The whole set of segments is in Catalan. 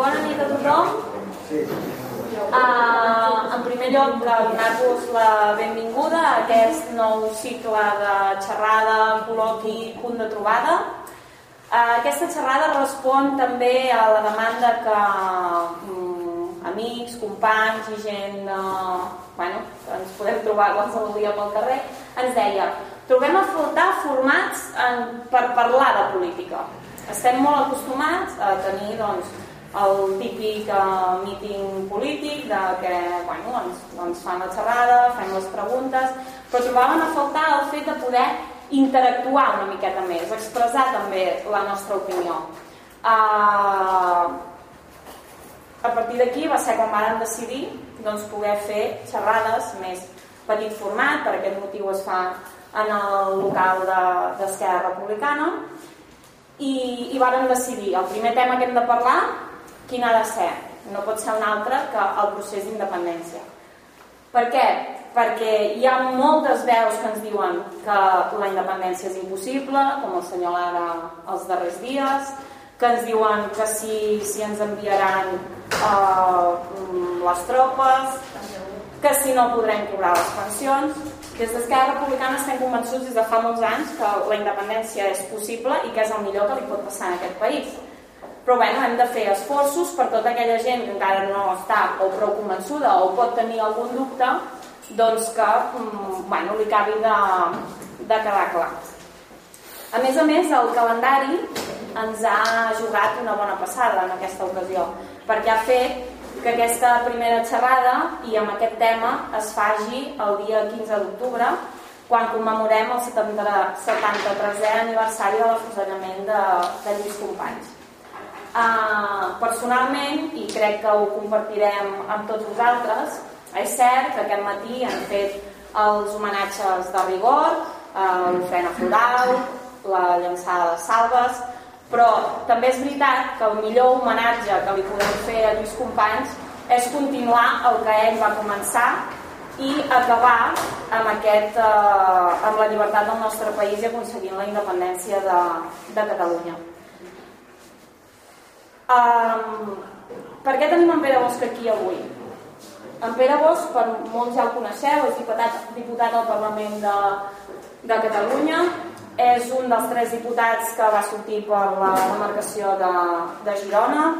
Bona nit a tothom. Uh, en primer lloc, donar-vos la benvinguda a aquest nou cicle de xerrada, col·loqui, punt de trobada. Uh, aquesta xerrada respon també a la demanda que um, amics, companys i gent uh, bueno, que ens podem trobar qualsevol dia pel carrer ens deia trobem a faltar formats en, per parlar de política. Estem molt acostumats a tenir doncs, el típic uh, míting polític de que bueno, ens, ens fan la xerrada, fem les preguntes, però trobaven a faltar el fet de poder interactuar una miqueta més, expressar també la nostra opinió. Uh, a partir d'aquí va ser quan vàrem decidir doncs, poder fer xerrades més petit format, per aquest motiu es fa en el local d'Esquerra de, Republicana i, i vàrem decidir el primer tema que hem de parlar quin ha de ser? No pot ser un altre que el procés d'independència. Per què? Perquè hi ha moltes veus que ens diuen que la independència és impossible, com el senyor Lara els darrers dies, que ens diuen que si, si ens enviaran eh, les tropes, que si no podrem cobrar les pensions. Des d'Esquerra Republicana estem convençuts des de fa molts anys que la independència és possible i que és el millor que li pot passar en aquest país però bueno, hem de fer esforços per tota aquella gent que encara no està o prou convençuda o pot tenir algun dubte doncs que mm, bueno, li acabi de, de quedar clar. A més a més, el calendari ens ha jugat una bona passada en aquesta ocasió, perquè ha fet que aquesta primera xerrada i amb aquest tema es faci el dia 15 d'octubre, quan commemorem el 73è aniversari de l'afusellament de, de Lluís Companys. Uh, personalment, i crec que ho compartirem amb tots vosaltres, és cert que aquest matí han fet els homenatges de rigor, uh, l'ofrena floral, la llançada de salves, però també és veritat que el millor homenatge que li podem fer a Lluís Companys és continuar el que ell va començar i acabar amb, aquest, eh, amb la llibertat del nostre país i aconseguint la independència de, de Catalunya. Um, per què tenim en Pere Bosch aquí avui? En Pere Bosch, per molts ja el coneixeu, és diputat, diputat al Parlament de, de Catalunya, és un dels tres diputats que va sortir per la demarcació de, de Girona,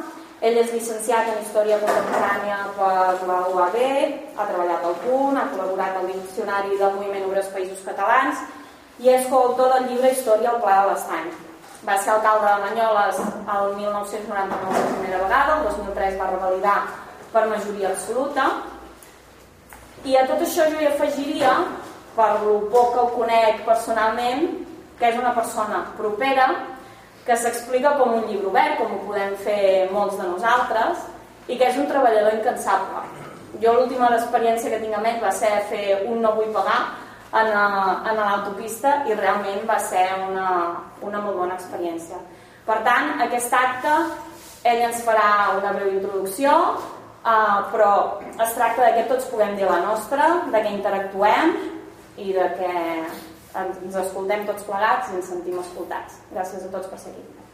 ell és llicenciat en Història Contemporània per la UAB, ha treballat al PUNT, ha col·laborat al Diccionari del Moviment Obres Països Catalans i és coautor del llibre Història al Pla de l'Estany va ser alcalde de Manyoles el 1999 per primera vegada, el 2003 va revalidar per majoria absoluta. I a tot això jo hi afegiria per lo poc que el conec personalment que és una persona propera que s'explica com un llibre obert com ho podem fer molts de nosaltres i que és un treballador incansable. Jo l'última experiència que tinc amb ell va ser fer un no vull pagar en, en l'autopista i realment va ser una, una molt bona experiència. Per tant, aquest acte ell ens farà una breu introducció, eh, però es tracta de que tots puguem dir la nostra, de que interactuem i de que ens escoltem tots plegats i ens sentim escoltats. Gràcies a tots per ser aquí.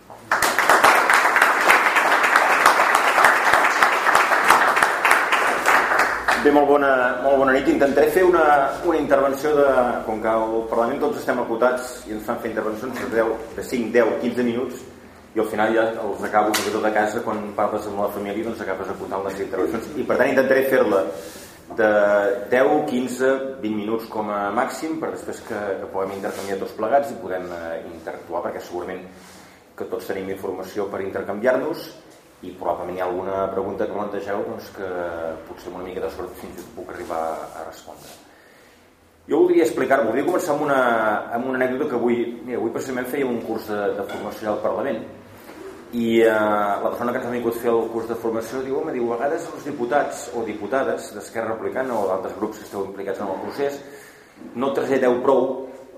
Bé, molt bona, molt bona nit. Intentaré fer una, una intervenció de... Com que al Parlament tots estem acotats i ens fan fer intervencions de, 10, de 5, 10, 15 minuts i al final ja els acabo tot a casa quan parles amb la família doncs acabes acotant les intervencions i per tant intentaré fer-la de 10, 15, 20 minuts com a màxim per després que, que puguem intercanviar tots plegats i podem eh, interactuar perquè segurament que tots tenim informació per intercanviar-nos i probablement hi ha alguna pregunta que plantegeu doncs, que potser amb una mica de sort fins i puc arribar a respondre. Jo voldria explicar, voldria començar amb una, amb una anècdota que avui, mira, avui precisament feia un curs de, de formació al Parlament i eh, la persona que ens ha vingut a fer el curs de formació diu, home, diu, a vegades els diputats o diputades d'Esquerra Republicana o d'altres grups que esteu implicats en el procés no traslladeu prou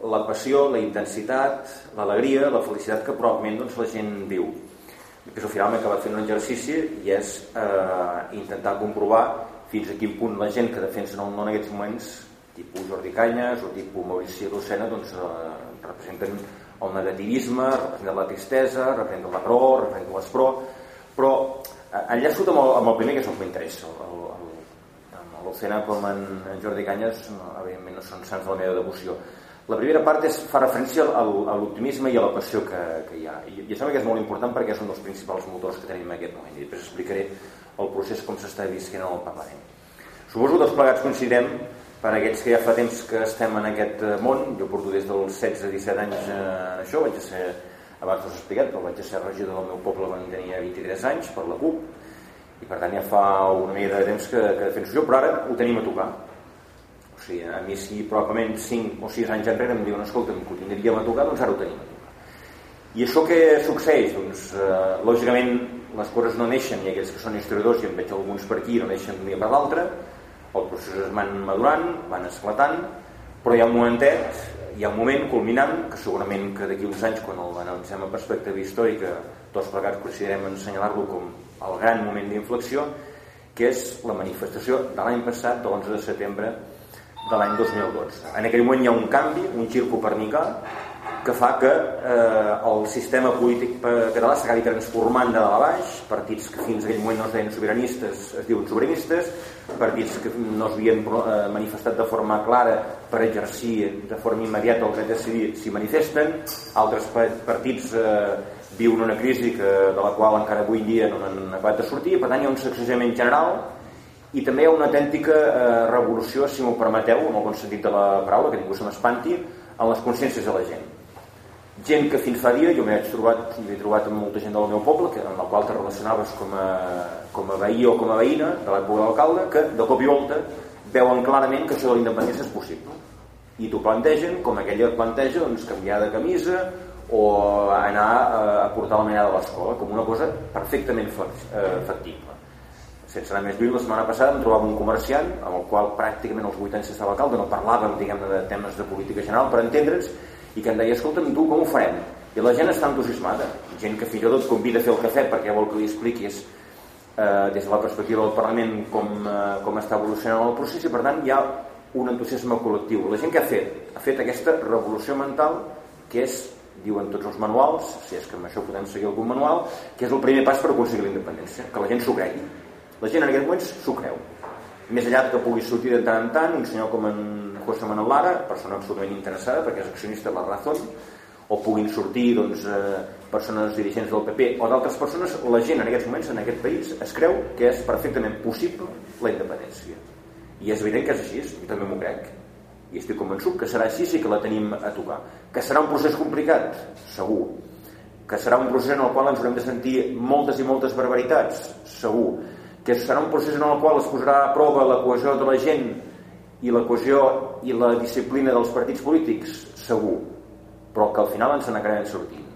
la passió, la intensitat, l'alegria, la felicitat que probablement doncs, la gent viu que al final m'he acabat fent un exercici i és eh, intentar comprovar fins a quin punt la gent que defensa el món en aquests moments tipus Jordi Canyes o tipus Maurici Lucena doncs, eh, representen el negativisme, representen la tristesa, representen la pro, representen l'espró però enllaço amb el, amb el primer, que és el que m'interessa. El, el, l'Ocena com en, en Jordi Canyes, no, evidentment no són sants de la meva devoció. La primera part és, fa referència al, a l'optimisme i a la passió que, que hi ha. I, I sembla que és molt important perquè és un dels principals motors que tenim en aquest moment. I després explicaré el procés com s'està visquent en el Parlament. Suposo que tots plegats coincidirem per aquests que ja fa temps que estem en aquest eh, món, jo porto des dels 16-17 anys eh, això, vaig ser, abans us he explicat, però vaig ser regidor del meu poble quan tenia 23 anys per la CUP, i per tant ja fa una mica de temps que, que defenso jo, però ara ho tenim a tocar. Sigui, a mi si probablement 5 o 6 anys enrere em diuen escolta'm, que ho tindríem a tocar, doncs ara ho tenim a tocar. I això què succeeix? Doncs, eh, lògicament, les coses no neixen, i aquells que són historiadors, i en veig alguns per aquí, no neixen d'un dia per l'altre, els processos es van madurant, van esclatant, però hi ha un momentet, hi ha un moment culminant, que segurament que d'aquí uns anys, quan el analitzem a perspectiva històrica, tots plegats considerem ensenyalar-lo com el gran moment d'inflexió, que és la manifestació de l'any passat, de l'11 de setembre de l'any 2012. En aquell moment hi ha un canvi, un gir copernicà, que fa que eh, el sistema polític català s'acabi transformant de dalt a baix, partits que fins aquell moment no es deien sobiranistes es diuen sobiranistes, partits que no es havien eh, manifestat de forma clara per exercir de forma immediata el dret a decidir s'hi manifesten, altres partits eh, viuen una crisi que, de la qual encara avui dia no han acabat de sortir, per tant hi ha un sacsejament general i també hi ha una autèntica eh, revolució, si m'ho permeteu, en el bon sentit de la paraula, que ningú se m'espanti, en les consciències de la gent. Gent que fins fa dia, jo m'he trobat, m'he trobat amb molta gent del meu poble, que, amb la qual te relacionaves com a, com a veí o com a veïna de l'època de l'alcalde, que de cop i volta veuen clarament que això de la independència és possible. I t'ho plantegen com aquella planteja doncs, canviar de camisa, o anar eh, a portar la manera de l'escola com una cosa perfectament eh, factible sense anar més lluny la setmana passada em trobava un comerciant amb el qual pràcticament els 8 anys estava alcalde no parlàvem diguem de temes de política general per entendre'ns i que em deia escolta'm tu com ho farem? I la gent està entusiasmada. Gent que fins i tot convida a fer el cafè perquè vol que li expliquis eh, des de la perspectiva del Parlament com, eh, com està evolucionant el procés i per tant hi ha un entusiasme col·lectiu. La gent que ha fet ha fet aquesta revolució mental que és diuen tots els manuals, si és que amb això podem seguir algun manual, que és el primer pas per aconseguir la independència, que la gent s'ho. La gent en aquests moments s'ho creu. Més allà que pugui sortir de tant en tant un senyor com en José Manuel Lara, persona absolutament interessada perquè és accionista de la Razón, o puguin sortir doncs, eh, persones dirigents del PP o d'altres persones, la gent en aquests moments en aquest país es creu que és perfectament possible la independència. I és evident que és així, jo també m'ho crec i estic convençut que serà així i que la tenim a tocar. Que serà un procés complicat? Segur. Que serà un procés en el qual ens haurem de sentir moltes i moltes barbaritats? Segur. Que serà un procés en el qual es posarà a prova la cohesió de la gent i la cohesió i la disciplina dels partits polítics? Segur. Però que al final ens n'acabem sortint.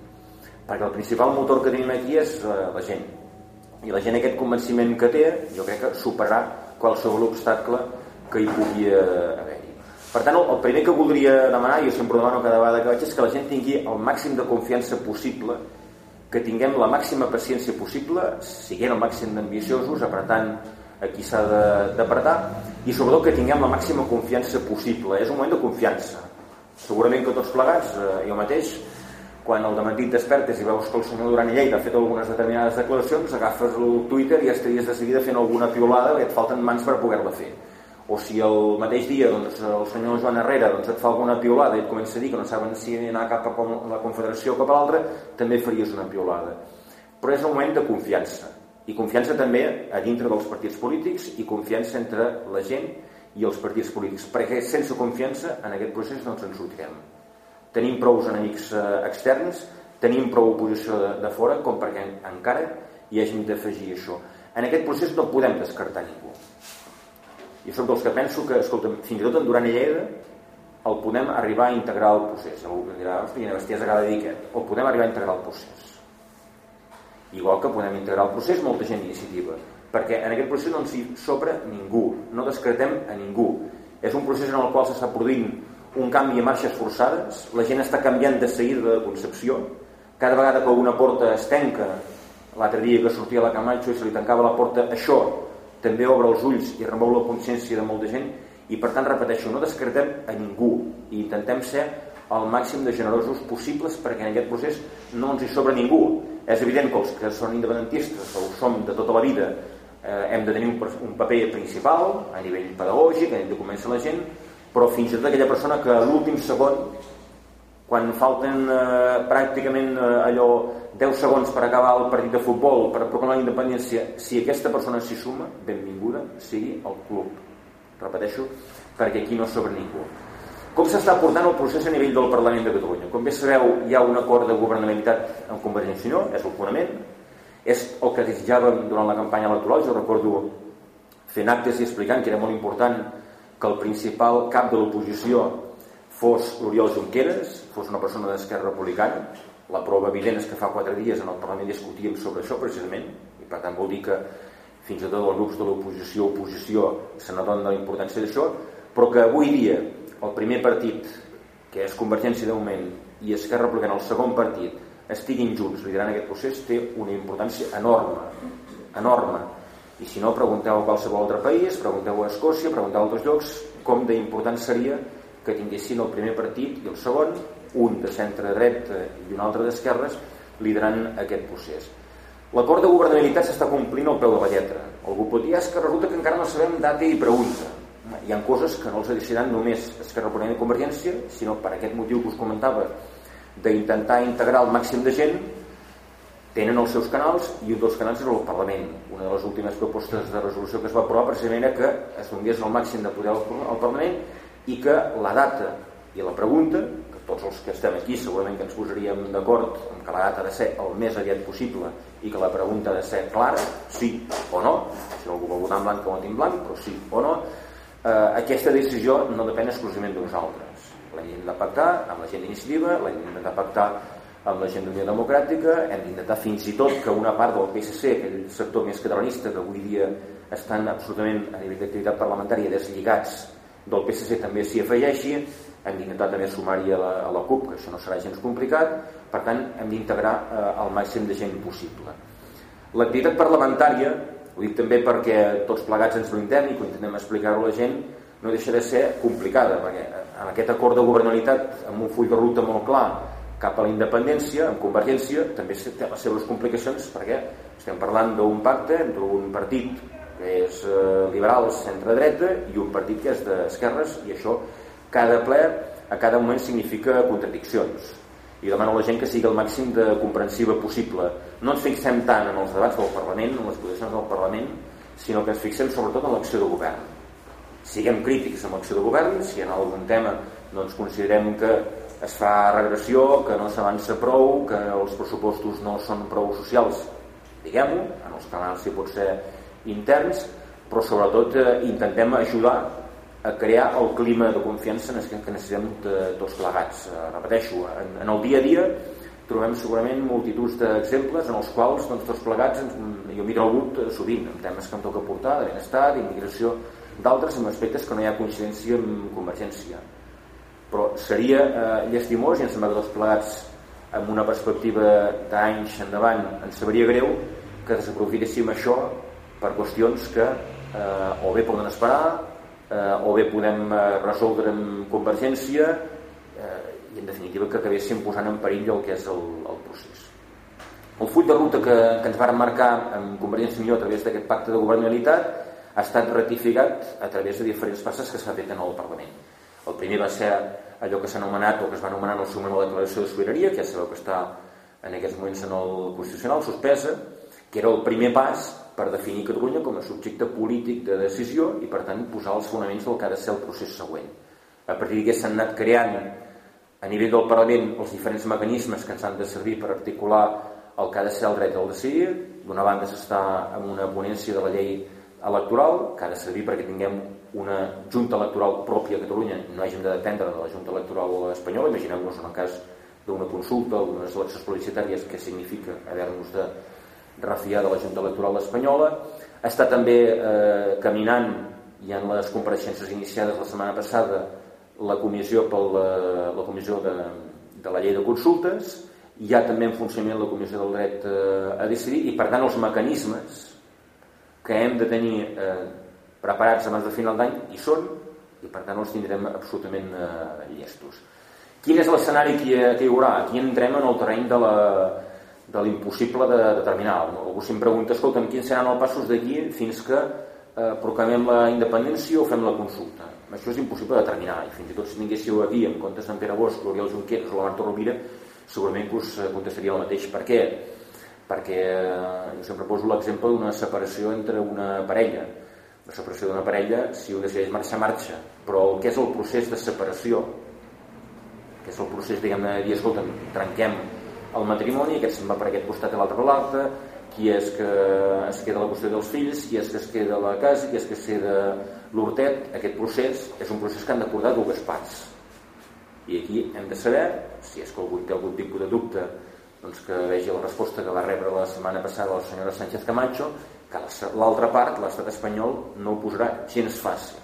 Perquè el principal motor que tenim aquí és eh, la gent. I la gent aquest convenciment que té, jo crec que superarà qualsevol obstacle que hi pugui eh, haver. Per tant, el primer que voldria demanar, i jo sempre demano cada vegada que vaig, és que la gent tingui el màxim de confiança possible, que tinguem la màxima paciència possible, siguent el màxim d'ambiciosos, apretant a qui s'ha d'apretar, i sobretot que tinguem la màxima confiança possible. És un moment de confiança. Segurament que tots plegats, eh, jo mateix, quan el dematí et despertes i veus que el senyor Duran i Lleida ha fet algunes determinades declaracions, agafes el Twitter i estaries de seguida fent alguna piolada perquè et falten mans per poder-la fer o si el mateix dia doncs, el senyor Joan Herrera doncs, et fa alguna piolada i et comença a dir que no saben si anar cap a la Confederació o cap a l'altra, també faries una piolada. Però és un moment de confiança. I confiança també a dintre dels partits polítics i confiança entre la gent i els partits polítics, perquè sense confiança en aquest procés no ens en sortirem. Tenim prou enemics eh, externs, tenim prou oposició de, de fora com perquè encara hi hàgim d'afegir això. En aquest procés no podem descartar ningú jo soc dels que penso que, escolta, fins i tot en Duran i Lleida el podem arribar a integrar al procés. Algú em dirà, hosti, quina bestiesa que ha de dir aquest. El podem arribar a integrar al procés. Igual que podem integrar al procés molta gent d'iniciativa. Perquè en aquest procés no ens hi sobra ningú. No descretem a ningú. És un procés en el qual s'està produint un canvi a marxes forçades. La gent està canviant de seguida de concepció. Cada vegada que una porta es tanca, l'altre dia que sortia la Camacho i se li tancava la porta, això també obre els ulls i remou la consciència de molta gent i per tant repeteixo, no descartem a ningú i intentem ser el màxim de generosos possibles perquè en aquest procés no ens hi sobra ningú. És evident que els que són independentistes o som de tota la vida eh, hem de tenir un, un paper principal a nivell pedagògic, a nivell de la gent però fins i tot aquella persona que a l'últim segon quan falten eh, pràcticament eh, allò 10 segons per acabar el partit de futbol per proclamar la independència si aquesta persona s'hi suma, benvinguda sigui el club. Repeteixo, perquè aquí no sobra ningú. Com s'està portant el procés a nivell del Parlament de Catalunya? Com bé sabeu, hi ha un acord de governabilitat amb Convergència i Unió, és el fonament, és el que desitjàvem durant la campanya electoral, jo recordo fent actes i explicant que era molt important que el principal cap de l'oposició fos l'Oriol Junqueras, fos una persona d'Esquerra Republicana. La prova evident és que fa quatre dies en el Parlament discutíem sobre això precisament, i per tant vol dir que fins i tot els grups de l'oposició oposició se n'adonen de la importància d'això, però que avui dia el primer partit, que és Convergència de moment, i Esquerra Republicana, el segon partit, estiguin junts liderant aquest procés, té una importància enorme, enorme, i si no, pregunteu a qualsevol altre país, pregunteu a Escòcia, pregunteu a altres llocs, com d'important seria que tinguessin el primer partit i el segon, un de centre-dret i un altre d'esquerres, liderant aquest procés. L'acord de governabilitat s'està complint al peu de la lletra. Algú pot dir, és que resulta que encara no sabem data i pregunta. Hi ha coses que no els decidiran només Esquerra Republicana i Convergència, sinó per aquest motiu que us comentava, d'intentar integrar el màxim de gent tenen els seus canals i un dels canals és el Parlament. Una de les últimes propostes de resolució que es va aprovar precisament era que es donés el màxim de poder al Parlament i que la data i la pregunta, que tots els que estem aquí segurament que ens posaríem d'acord en que la data ha de ser el més aviat possible i que la pregunta ha de ser clara, sí o no, si algú vol votar en blanc o en blanc, però sí o no, eh, aquesta decisió no depèn exclusivament de nosaltres. L'hem de pactar amb la gent d'iniciativa, l'hem de pactar amb la gent d'Unió Democràtica, hem d'intentar fins i tot que una part del PSC, aquell sector més catalanista que avui dia estan absolutament a nivell d'activitat parlamentària deslligats del PSC també s'hi afegeixi, hem d'intentar també sumar-hi a, la, a la CUP, que això no serà gens complicat, per tant hem d'integrar eh, el màxim de gent possible. L'activitat parlamentària, ho dic també perquè tots plegats ens blindem i intentem explicar-ho a la gent, no deixa de ser complicada, perquè en aquest acord de governalitat, amb un full de ruta molt clar, cap a la independència, amb Convergència, també té les seves complicacions perquè estem parlant d'un pacte entre un partit és eh, liberal, centre-dreta, i un partit que és d'esquerres, i això cada ple, a cada moment significa contradiccions. I demano a la gent que sigui el màxim de comprensiva possible. No ens fixem tant en els debats del Parlament, en les posicions del Parlament, sinó que ens fixem sobretot en l'acció de govern. Siguem crítics amb l'acció de govern, si en algun tema doncs, considerem que es fa regressió, que no s'avança prou, que els pressupostos no són prou socials, diguem-ho, en els canals si pot ser interns, però sobretot eh, intentem ajudar a crear el clima de confiança que necessitem de tots plegats. Eh, repeteixo, en, en el dia a dia trobem segurament multituds d'exemples en els quals doncs, tots plegats ens, jo m'he trobat sovint amb temes que em toca portar, de benestar, d'immigració, d'altres amb aspectes que no hi ha coincidència amb convergència però seria eh, llestimós i em sembla que tots plegats amb una perspectiva d'anys endavant ens sabria greu que desaprofitéssim això per qüestions que eh, o bé poden esperar eh, o bé podem eh, resoldre amb convergència eh, i en definitiva que acabéssim posant en perill el que és el, el procés. El full de ruta que, que ens varen marcar amb Convergència i Unió a través d'aquest pacte de governabilitat ha estat ratificat a través de diferents passes que s'ha fet en el Parlament. El primer va ser allò que s'ha anomenat o que es va anomenar en el seu moment la declaració de sobirania, que ja sabeu que està en aquests moments en el Constitucional, suspesa, que era el primer pas per definir Catalunya com a subjecte polític de decisió i, per tant, posar els fonaments del que ha de ser el procés següent. A partir d'aquí s'han anat creant a nivell del Parlament els diferents mecanismes que ens han de servir per articular el que ha de ser el dret al decidir. D'una banda s'està en una ponència de la llei electoral que ha de servir perquè tinguem una junta electoral pròpia a Catalunya no hàgim de dependre de la junta electoral espanyola imaginem-nos en el cas d'una consulta o d'unes eleccions publicitàries que significa haver-nos de refiar de la junta electoral espanyola està també eh, caminant i en les compareixences iniciades la setmana passada la comissió per la, la comissió de, de la llei de consultes hi ha també en funcionament la comissió del dret eh, a decidir i per tant els mecanismes que hem de tenir eh, preparats abans de final d'any i són i per tant els tindrem absolutament eh, llestos. Quin és l'escenari que, que hi haurà? Aquí entrem en el terreny de la, de l'impossible de determinar. Algú sempre pregunta, escolta'm, quins seran els passos d'aquí fins que eh, proclamem la independència o fem la consulta? Això és impossible de determinar, i fins i tot si tinguéssiu aquí en comptes d'en Pere Bosch, l'Oriol Junqueras o la Marta Rovira, segurament que us contestaria el mateix. Per què? Perquè eh, jo sempre poso l'exemple d'una separació entre una parella. La separació d'una parella, si un decideix marxar, marxa. Però el que és el procés de separació, que és el procés, diguem de dir, escolta, trenquem el matrimoni, aquest se'n va per aquest costat i l'altre per l'altre, qui és que es queda la qüestió dels fills, qui és que es queda la casa, qui és que es queda l'hortet, aquest procés és un procés que han d'acordar dues parts. I aquí hem de saber, si és que algú té algun tipus de dubte, doncs que vegi la resposta que va rebre la setmana passada la senyora Sánchez Camacho, que l'altra part, l'estat espanyol, no ho posarà gens fàcil.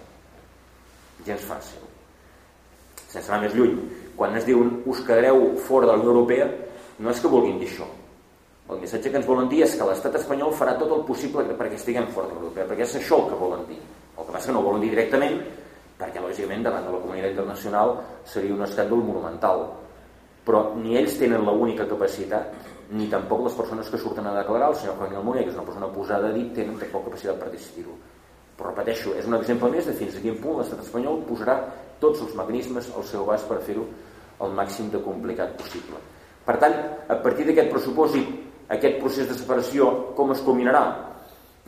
Gens fàcil. Sense anar més lluny, quan es diuen us quedareu fora de la Unió Europea, no és que vulguin dir això, el missatge que ens volen dir és que l'estat espanyol farà tot el possible perquè estiguem fora de l'Europea, perquè és això el que volen dir. El que passa que no volen dir directament, perquè lògicament davant de la comunitat internacional seria un escàndol monumental. Però ni ells tenen l'única capacitat, ni tampoc les persones que surten a declarar, el senyor Juan Almunia, que és una persona posada a dit, tenen tampoc capacitat per decidir-ho. Però repeteixo, és un exemple més de fins a quin punt l'estat espanyol posarà tots els mecanismes al seu abast per fer-ho el màxim de complicat possible. Per tant, a partir d'aquest pressupòsit aquest procés de separació com es culminarà?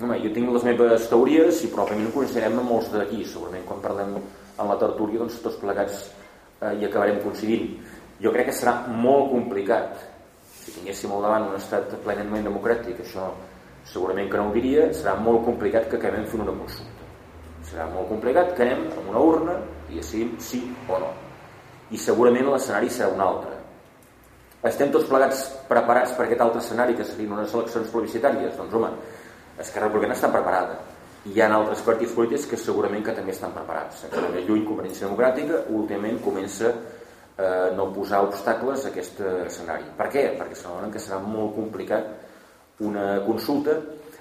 Home, jo tinc les meves teories i probablement ho coneixerem amb molts d'aquí. Segurament quan parlem en la tertúlia doncs tots plegats eh, hi acabarem coincidint. Jo crec que serà molt complicat si tinguéssim al davant un estat plenament democràtic, això segurament que no ho diria, serà molt complicat que acabem fent una consulta. Serà molt complicat que anem amb una urna i decidim sí o no. I segurament l'escenari serà un altre estem tots plegats preparats per aquest altre escenari que serien unes eleccions plebiscitàries? Doncs home, Esquerra Republicana està preparada. Hi ha altres partits polítics que segurament que també estan preparats. Encara més lluny, Convergència Democràtica, últimament comença eh, no posar obstacles a aquest escenari. Per què? Perquè s'adonen que serà molt complicat una consulta,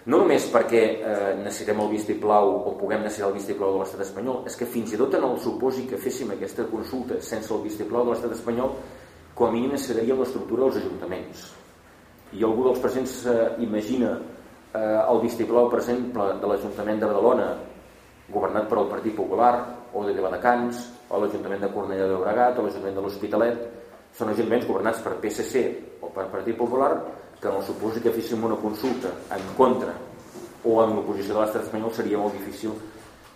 no només perquè eh, necessitem el vistiplau o puguem necessitar el vistiplau de l'estat espanyol, és que fins i tot en el supòsit que féssim aquesta consulta sense el vistiplau de l'estat espanyol com a mínim seria l'estructura dels ajuntaments. I algú dels presents eh, imagina eh, el vistiplau, per exemple, de l'Ajuntament de Badalona, governat per el Partit Popular, o de Viladecans, o l'Ajuntament de Cornellà de Llobregat, o l'Ajuntament de l'Hospitalet, són ajuntaments governats per PSC o per Partit Popular, que en el supòsit que féssim una consulta en contra o en l'oposició de l'estat espanyol seria molt difícil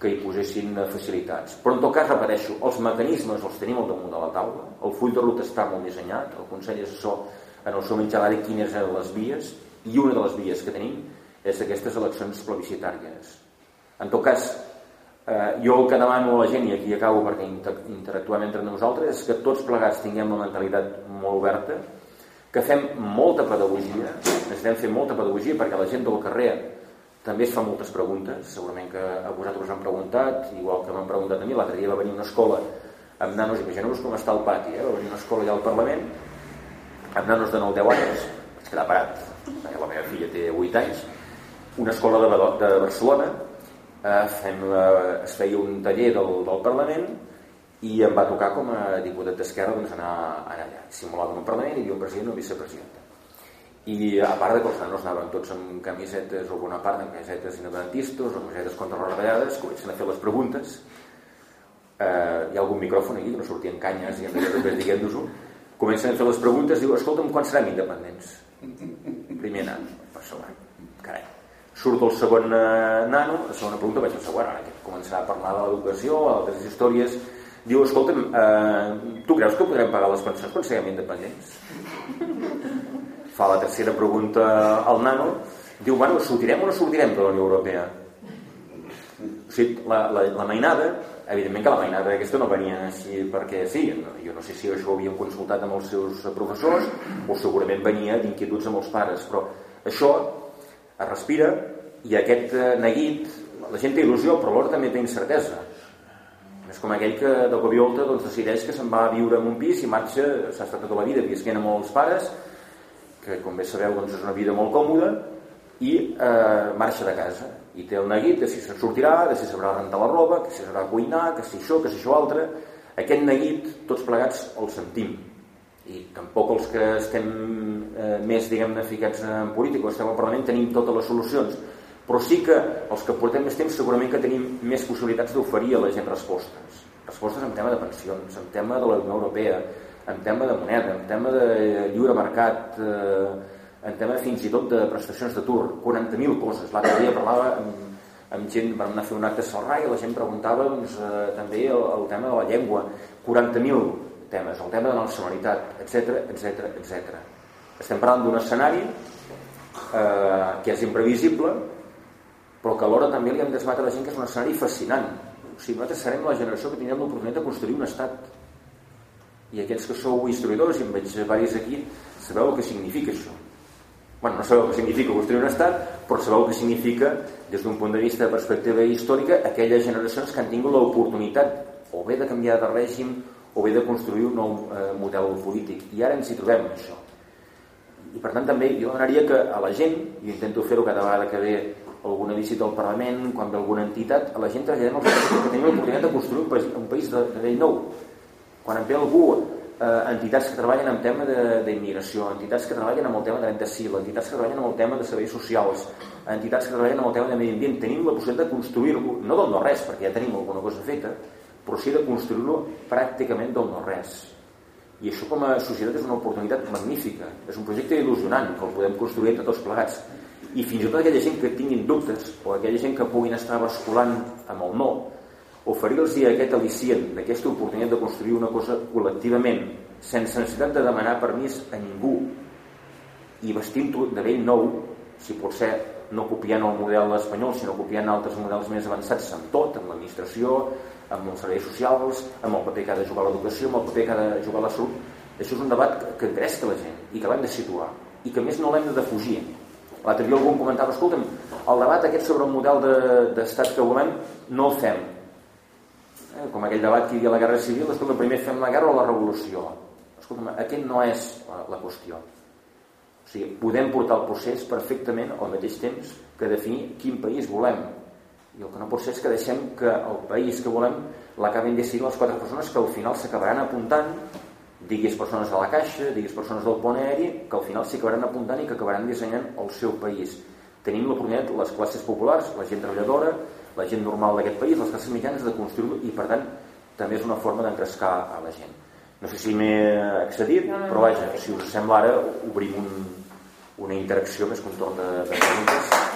que hi posessin facilitats. Però en tot cas, repeteixo, els mecanismes els tenim al damunt de la taula, el full de ruta està molt dissenyat, el Consell Assessor en el seu mitjà va dir quines eren les vies, i una de les vies que tenim és aquestes eleccions plebiscitàries. En tot cas, eh, jo el que demano a la gent, i aquí acabo perquè inter interactuem entre nosaltres, és que tots plegats tinguem la mentalitat molt oberta, que fem molta pedagogia, necessitem fer molta pedagogia perquè la gent del carrer també es fa moltes preguntes, segurament que a vosaltres us han preguntat, igual que m'han preguntat a mi, l'altre dia va venir una escola amb nanos, imagineu-vos com està el pati, eh? va venir una escola allà al Parlament, amb nanos de 9-10 anys, vaig quedar parat, la meva filla té 8 anys, una escola de, de Barcelona, eh, fem, eh, es feia un taller del, del Parlament i em va tocar com a diputat d'Esquerra doncs, anar, anar allà. Simulava un Parlament i hi havia un president una vicepresidenta i a part de que els nanos anaven tots amb camisetes o alguna part amb camisetes independentistes o camisetes contra les retallades comencen a fer les preguntes. Eh, hi ha algun micròfon aquí que no sortien canyes i després diguem-nos-ho comencen a fer les preguntes diu escolta'm quan serem independents? Primer nano segona, carai. Surt el segon eh, nano la segona pregunta vaig al següent ara que començarà a parlar de l'educació altres històries. Diu escolta'm eh, tu creus que podrem pagar les pensions quan siguem independents fa la tercera pregunta al nano, diu, bueno, sortirem o no sortirem de la Unió Europea? O sigui, la, la, la mainada, evidentment que la mainada aquesta no venia així perquè sí, jo no sé si això ho havien consultat amb els seus professors o segurament venia d'inquietuds amb els pares, però això es respira i aquest eh, neguit, la gent té il·lusió però alhora també té incertesa. És com aquell que de cop i volta doncs, decideix que se'n va a viure en un pis i marxa, s'ha estat tota la vida visquent amb els pares que com bé sabeu doncs és una vida molt còmoda i eh, marxa de casa. I té el neguit de si se'n sortirà de si sabrà rentar la roba, que si sabrà cuinar que si això, que si això altre. Aquest neguit tots plegats el sentim. I tampoc els que estem eh, més diguem-ne ficats en política, estem al Parlament, tenim totes les solucions, però sí que els que portem més temps segurament que tenim més possibilitats d'oferir a la gent respostes. Respostes en tema de pensions, en tema de la Unió Europea, en tema de moneda, en tema de lliure mercat, eh, en tema fins i tot de prestacions d'atur, 40.000 coses. L'altre dia parlava amb, amb gent, vam anar a fer un acte a Salrà i la gent preguntava doncs, eh, també el, el tema de la llengua, 40.000 temes, el tema de la nacionalitat, etc etc etc. Estem parlant d'un escenari eh, que és imprevisible, però que alhora també li hem desbat a la gent que és un escenari fascinant. O sigui, nosaltres serem la generació que tindrem l'oportunitat de construir un estat. I aquests que sou historiadors, i en veig diversos aquí, sabeu el que significa això bueno, no sabeu què significa construir un estat, però sabeu què significa, des d'un punt de vista de perspectiva històrica, aquelles generacions que han tingut l'oportunitat o bé de canviar de règim o bé de construir un nou eh, model polític. I ara ens hi trobem, això. I per tant també jo demanaria que a la gent, i intento fer-ho cada vegada que ve alguna visita al Parlament, quan ve alguna entitat, a la gent traslladem els que tenim l'oportunitat de construir un país, un país de, de nou. Quan em ve algú eh, entitats que treballen en tema d'immigració, entitats que treballen amb el tema de renta civil, entitats que treballen amb el tema de serveis socials, entitats que treballen amb el tema de medi ambient. Tenim la possibilitat de construir-lo, no del no-res, perquè ja tenim alguna cosa feta, però sí de construir-lo pràcticament del no-res. I això com a societat és una oportunitat magnífica, és un projecte il·lusionant que el podem construir entre tots plegats. I fins i tot aquella gent que tinguin dubtes o aquella gent que puguin estar basculant amb el no, oferir-los aquest al·licient d'aquesta oportunitat de construir una cosa col·lectivament sense necessitat de demanar permís a ningú i vestint-ho de vell nou si pot ser no copiant el model espanyol sinó copiant altres models més avançats amb tot, amb l'administració amb els serveis socials, amb el paper que ha de jugar l'educació, amb el paper que ha de jugar la salut. Això és un debat que engresca la gent i que l'hem de situar i que més no l'hem de defugir. L'altre dia algú em comentava escolta'm, el debat aquest sobre el model d'estat de, que volem no el fem eh, com aquell debat que hi havia la guerra civil, escolta, primer fem la guerra o la revolució? Escolta, aquest no és la, qüestió. O sigui, podem portar el procés perfectament al mateix temps que definir quin país volem. I el que no pot ser és que deixem que el país que volem l'acabin decidint les quatre persones que al final s'acabaran apuntant diguis persones de la Caixa, diguis persones del pont aeri, que al final s'hi acabaran apuntant i que acabaran dissenyant el seu país. Tenim l'oportunitat, les classes populars, la gent treballadora, la gent normal d'aquest país, les classes mitjanes, de construir-lo i per tant també és una forma d'encrescar a la gent. No sé si m'he accedit, però vaja, si us sembla ara obrim un, una interacció més que un torn de, de preguntes.